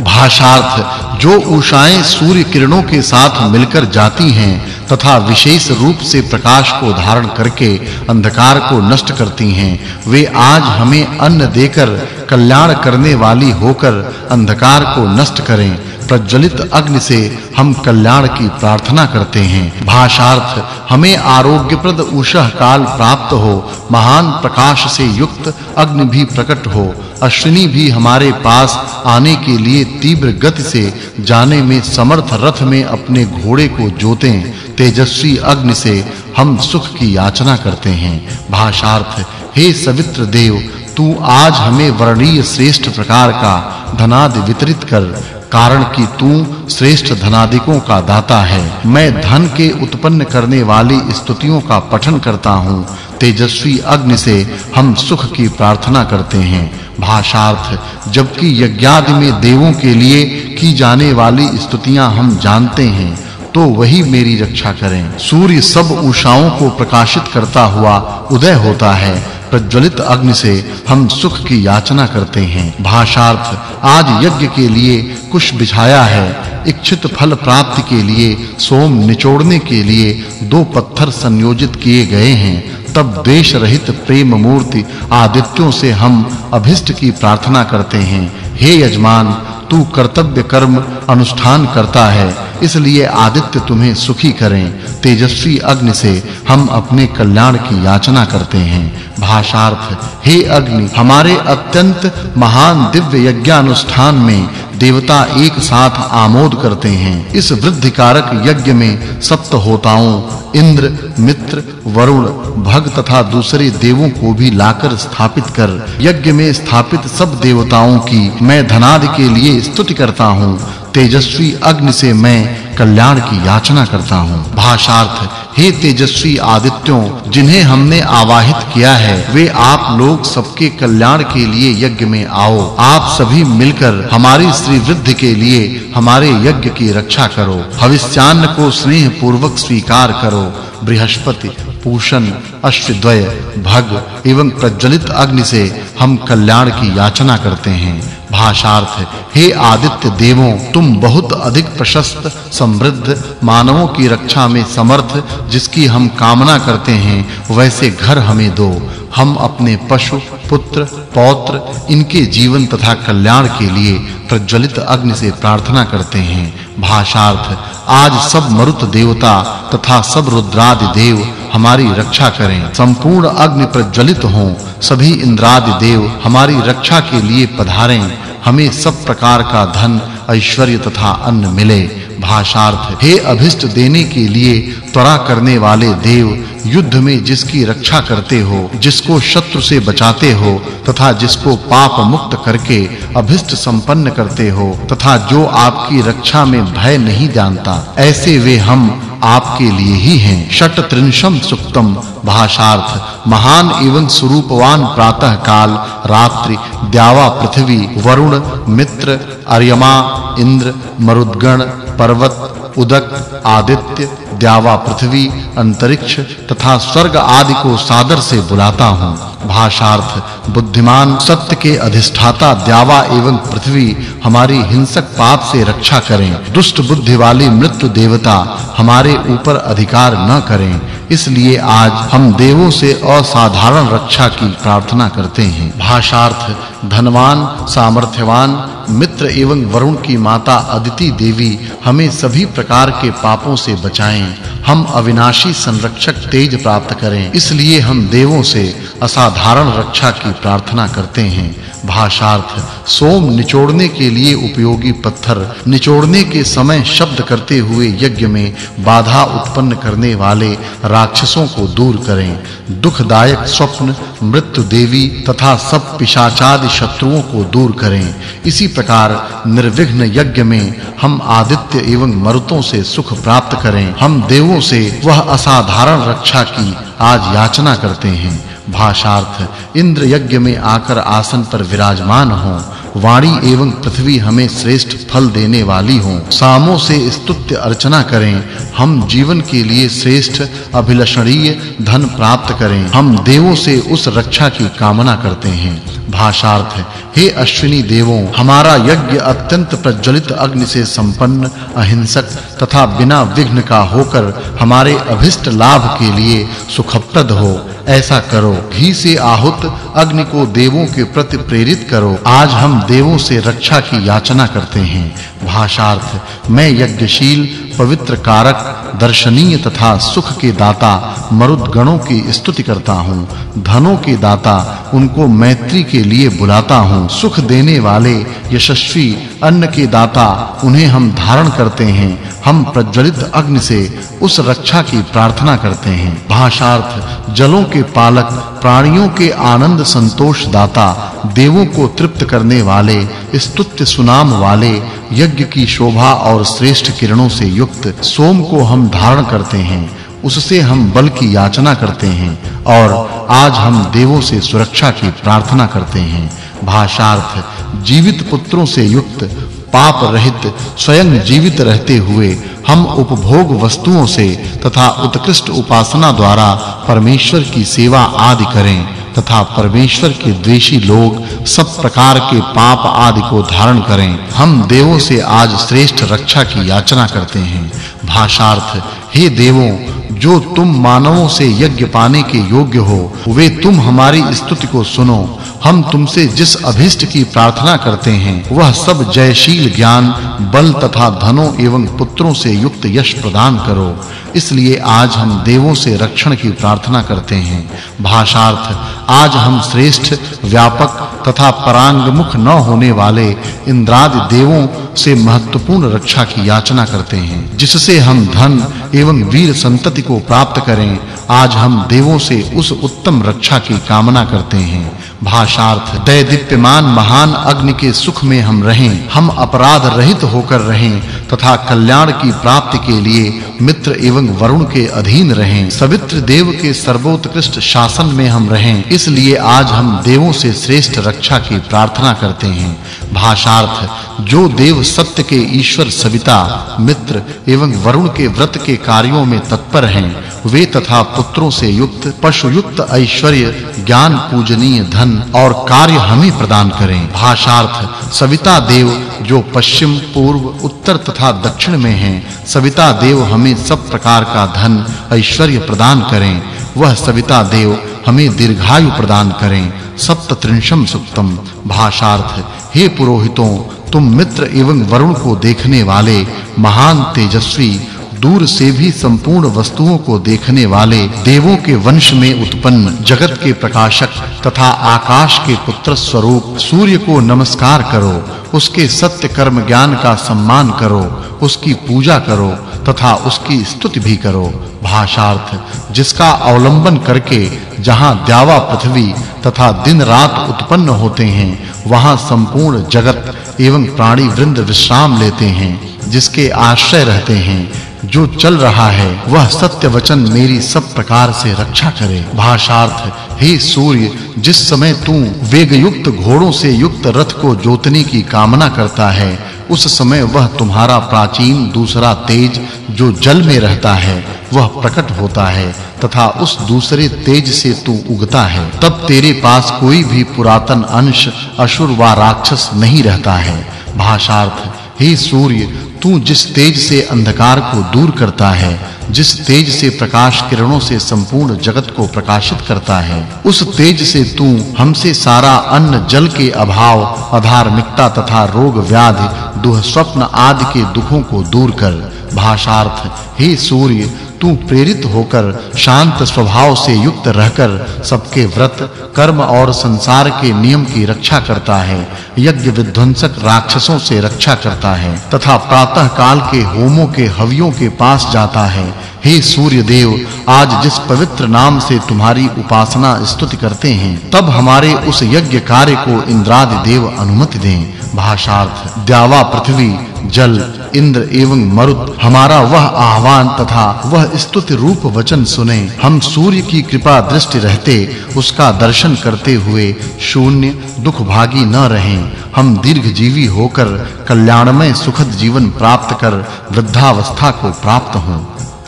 भाषार्थ, जो उषाएँ सूर्य किरणों के साथ मिलकर जाती हैं, तथा विशेष रूप से प्रकाश को धारण करके अंधकार को नष्ट करती हैं, वे आज हमें अन्न देकर कल्याण करने वाली होकर अंधकार को नष्ट करें। प्रज्वलित अग्नि से हम कल्याण की प्रार्थना करते हैं। भाषार्थ, हमें आरोग्यप्रद उषः काल प्राप्त हो। महान प्रकाश से युक्त अग्नि भी प्रकट हो। अश्विनी भी हमारे पास आने के लिए तीव्र गति से जाने में समर्थ रथ में अपने घोड़े को जोतें। तेजस्वी अग्नि से हम सुख की याचना करते हैं। भाषार्थ, हे सवित्र देव, तू आज हमें वर्णीय श्रेष्ठ प्रकार का धनादि वितरित कर। कारण कि तू श्रेष्ठ धनादिकों का दाता है। मैं धन के उत्पन्न करने वाली स्तुतियों का पठन करता हूँ। तेजस्वी अग्नि से हम सुख की प्रार्थना करते हैं। भाषार्थ, जबकि यज्ञादि में देवों के लिए की जाने वाली स्तुतियाँ हम जानते हैं तो वही मेरी रक्षा करें। सूर्य सब उषाओं को प्रकाशित करता हुआ उदय होता है। प्रज्वलित अग्नि से हम सुख की याचना करते हैं। भाषार्थ, आज यज्ञ के लिए कुश बिछाया है। इच्छित फल प्राप्ति के लिए, सोम निचोड़ने के लिए दो पत्थर संयोजित किए गए हैं। तब देश रहित प्रेम मूर्ति आदित्यों से हम अभिष्ट की प्रार्थना करते हैं। हे यजमान तू कर्तव्य कर्म अनुष्ठान करता है, इसलिए आदित्य तुम्हें सुखी करें। तेजस्वी अग्नि से हम अपने कल्याण की याचना करते हैं। भाषार्थ, हे अग्नि, हमारे अत्यंत महान दिव्य यज्ञ अनुष्ठान में देवता एक साथ आमोद करते हैं। इस वृद्धि कारक यज्ञ में सप्त होताओं इंद्र, मित्र, वरुण, भग तथा दूसरे देवों को भी लाकर स्थापित कर, यज्ञ में स्थापित सब देवताओं की मैं धनादि के लिए स्तुति करता हूँ। तेजस्वी अग्नि से मैं कल्याण की याचना करता हूँ। भाषार्थ, हे तेजस्वी आदित्यों, जिन्हें हमने आवाहित किया है, वे आप लोग सबके कल्याण के लिए यज्ञ में आओ। आप सभी मिलकर हमारी श्री वृद्धि के लिए हमारे यज्ञ की रक्षा करो। भविष्यान्न को स्नेह पूर्वक स्वीकार करो। बृहस्पति। पूषण अश्वद्वय भग एवं प्रज्वलित अग्नि से हम कल्याण की याचना करते हैं। भाषार्थ, हे आदित्य देवों, तुम बहुत अधिक प्रशस्त, समृद्ध, मानवों की रक्षा में समर्थ, जिसकी हम कामना करते हैं, वैसे घर हमें दो। हम अपने पशु, पुत्र, पौत्र, इनके जीवन तथा कल्याण के लिए प्रज्वलित अग्नि से प्रार्थना करते हैं। भाषार्थ, आज सब मरुत देवता तथा सब रुद्रादि देव हमारी रक्षा करें। संपूर्ण अग्नि प्रज्वलित हों। सभी इंद्रादि देव हमारी रक्षा के लिए पधारें। हमें सब प्रकार का धन, ऐश्वर्य तथा अन्न मिले। भाषार्थ, हे अभिष्ट देने के लिए त्वरा करने वाले देव, युद्ध में जिसकी रक्षा करते हो, जिसको शत्रु से बचाते हो, तथा जिसको पाप मुक्त करके अभिष्ट संपन्न करते हो, तथा जो आपकी रक्षा में भय नहीं जानता, ऐसे वे हम आपके लिए ही हैं। षट त्रिंशम सुक्तम भाषार्थ, महान एवं स्वरूपवान प्रातः काल रात्रि, द्यावा पृथ्वी, वरुण, मित्र, अर्यमा, इंद्र, मरुद्गण, पर्वत, उदक, आदित्य, द्यावा पृथ्वी, अंतरिक्ष तथा स्वर्ग आदि को सादर से बुलाता हूँ। भाषार्थ, बुद्धिमान, सत्य के अधिष्ठाता, द्यावा एवं पृथ्वी हमारी हिंसक पाप से रक्षा करें। दुष्ट बुद्धि वाली मृत्यु देवता हमारे ऊपर अधिकार न करें। इसलिए आज हम देवों से असाधारण रक्षा की प्रार्थना करते हैं। भाषार्थ, धनवान, सामर्थ्यवान, मित्र एवं वरुण की माता अदिति देवी हमें सभी प्रकार के पापों से बचाएँ। हम अविनाशी संरक्षक तेज प्राप्त करें। इसलिए हम देवों से असाधारण रक्षा की प्रार्थना करते हैं। भाषार्थ, सोम निचोड़ने के लिए उपयोगी पत्थर, निचोड़ने के समय शब्द करते हुए यज्ञ में बाधा उत्पन्न करने वाले राक्षसों को दूर करें। दुखदायक स्वप्न, मृत्यु देवी तथा सब पिशाचादि शत्रुओं को दूर करें। इसी प्रकार निर्विघ्न यज्ञ में हम आदित्य एवं मरुतों से सुख प्राप्त करें। हम देवों से वह असाधारण रक्षा की आज याचना करते हैं। भाषार्थ इंद्र यज्ञ में आकर आसन पर विराजमान हो। वाणी एवं पृथ्वी हमें श्रेष्ठ फल देने वाली हो। सामों से स्तुत्य अर्चना करें। हम जीवन के लिए श्रेष्ठ, अभिलषणीय धन प्राप्त करें। हम देवों से उस रक्षा की कामना करते हैं। भाषार्थ, हे अश्विनी देवों, हमारा यज्ञ अत्यंत प्रज्वलित अग्नि से संपन्न, अहिंसक तथा बिना विघ्न का होकर हमारे अभिष्ट लाभ के लिए सुखप्रद हो। ऐसा करो, घी से आहुत, अग्नि को देवों के प्रति प्रेरित करो। आज हम देवों से रक्षा की याचना करते हैं। भाषार्थ, मैं यज्ञशील पवित्र कारक, दर्शनीय तथा सुख के दाता मरुद गणों की स्तुति करता हूँ, धनों के दाता, उनको मैत्री के लिए बुलाता हूँ, सुख देने वाले, यशस्वी, अन्न के दाता, उन्हें हम धारण करते हैं, हम प्रज्वलित अग्नि से उस रक्षा की प्रार्थना करते हैं। भाषार्थ, जलों के पालक, प्राणियों के आनंद संतोष दाता, देवों को तृप्त करने वाले, स्तुत्य सुनाम वाले यज्ञ की शोभा और श्रेष्ठ किरणों से युक्त सोम को हम धारण करते हैं, उससे हम बल की याचना करते हैं और आज हम देवों से सुरक्षा की प्रार्थना करते हैं। भाषार्थ, जीवित पुत्रों से युक्त, पाप रहित, स्वयं जीवित रहते हुए हम उपभोग वस्तुओं से तथा उत्कृष्ट उपासना द्वारा परमेश्वर की सेवा आदि करें। तथा परमेश्वर के द्वेषी लोग सब प्रकार के पाप आदि को धारण करें। हम देवों से आज श्रेष्ठ रक्षा की याचना करते हैं। भाषार्थ, हे देवों, जो तुम मानवों से यज्ञ पाने के योग्य हो, वे तुम हमारी स्तुति को सुनो। हम तुमसे जिस अभिष्ट की प्रार्थना करते हैं, वह सब जयशील ज्ञान, बल तथा धनों एवं पुत्रों से युक्त यश प्रदान करो। इसलिए आज हम देवों से रक्षण की प्रार्थना करते हैं। भाषार्थ, आज हम श्रेष्ठ, व्यापक तथा परांगमुख न होने वाले इंद्रादि देवों से महत्वपूर्ण रक्षा की याचना करते हैं, जिससे हम धन एवं वीर संतति को प्राप्त करें। आज हम देवों से उस उत्तम रक्षा की कामना करते हैं। भाषार्थ दय दीप्यमान महान अग्नि के सुख में हम रहें, हम अपराध रहित होकर रहें, तथा कल्याण की प्राप्ति के लिए मित्र एवं वरुण के अधीन रहें, सवित्र देव के सर्वोत्कृष्ट शासन में हम रहें, इसलिए आज हम देवों से श्रेष्ठ रक्षा की प्रार्थना करते हैं। भाषार्थ, जो देव सत्य के ईश्वर सविता, मित्र एवं वरुण के व्रत के कार्यों में तत्पर हैं, वे तथा पुत्रों से युक्त पशु युक्त ऐश्वर्य, ज्ञान पूजनीय धन और कार्य हमें प्रदान करें। भाषार्थ, सविता देव, जो पश्चिम, पूर्व, उत्तर तथा दक्षिण में हैं। सविता देव हमें सब प्रकार का धन, ऐश्वर्य प्रदान करें। वह सविता देव हमें दीर्घायु प्रदान करें। सप्तत्रिंशम सुक्तम। भाषार्थ, हे पुरोहितों, तुम मित्र एवं वरुण को देखने वाले महान तेजस्वी दूर से भी संपूर्ण वस्तुओं को देखने वाले देवों के वंश में उत्पन्न जगत के प्रकाशक तथा आकाश के पुत्र स्वरूप सूर्य को नमस्कार करो, उसके सत्य कर्म ज्ञान का सम्मान करो, उसकी पूजा करो तथा उसकी स्तुति भी करो। भाषार्थ, जिसका अवलंबन करके जहाँ द्यावा पृथ्वी तथा दिन रात उत्पन्न होते हैं, वहाँ संपूर्ण जगत एवं प्राणी वृंद विश्राम लेते हैं, जिसके आश्रय रहते हैं। जो चल रहा है, वह सत्य वचन मेरी सब प्रकार से रक्षा करे। भाषार्थ, हे सूर्य, जिस समय तू वेग युक्त घोड़ों से युक्त रथ को जोतने की कामना करता है, उस समय वह तुम्हारा प्राचीन दूसरा तेज जो जल में रहता है, वह प्रकट होता है, तथा उस दूसरे तेज से तू उगता है। तब तेरे पास कोई भी पुरातन अंश असुर व राक्षस नहीं रहता है। भाषार्थ, हे सूर्य तू जिस तेज से अंधकार को दूर करता है, जिस तेज से प्रकाश किरणों से संपूर्ण जगत को प्रकाशित करता है, उस तेज से तू हमसे सारा अन्न जल के अभाव, अधार्मिकता तथा रोग व्याधि दुह स्वप्न आदि के दुखों को दूर कर। भाषार्थ, हे सूर्य तू प्रेरित होकर, शांत स्वभाव से युक्त रहकर सबके व्रत, कर्म और संसार के नियम की रक्षा करता है, यज्ञ विध्वंसक राक्षसों से रक्षा करता है, तथा प्रातः काल के होमों के हवियों के पास जाता है। हे सूर्य देव आज जिस पवित्र नाम से तुम्हारी उपासना स्तुति करते हैं, तब हमारे उस यज्ञ कार्य को इंद्रादि देव अनुमति दें। भाषार्थ, द्यावा पृथ्वी जल, इंद्र एवं मरुत, हमारा वह आह्वान तथा वह स्तुति रूप वचन सुने। हम सूर्य की कृपा दृष्टि रहते, उसका दर्शन करते हुए शून्य दुख भागी न रहें। हम दीर्घ जीवी होकर कल्याणमय सुखद जीवन प्राप्त कर वृद्धावस्था को प्राप्त हों।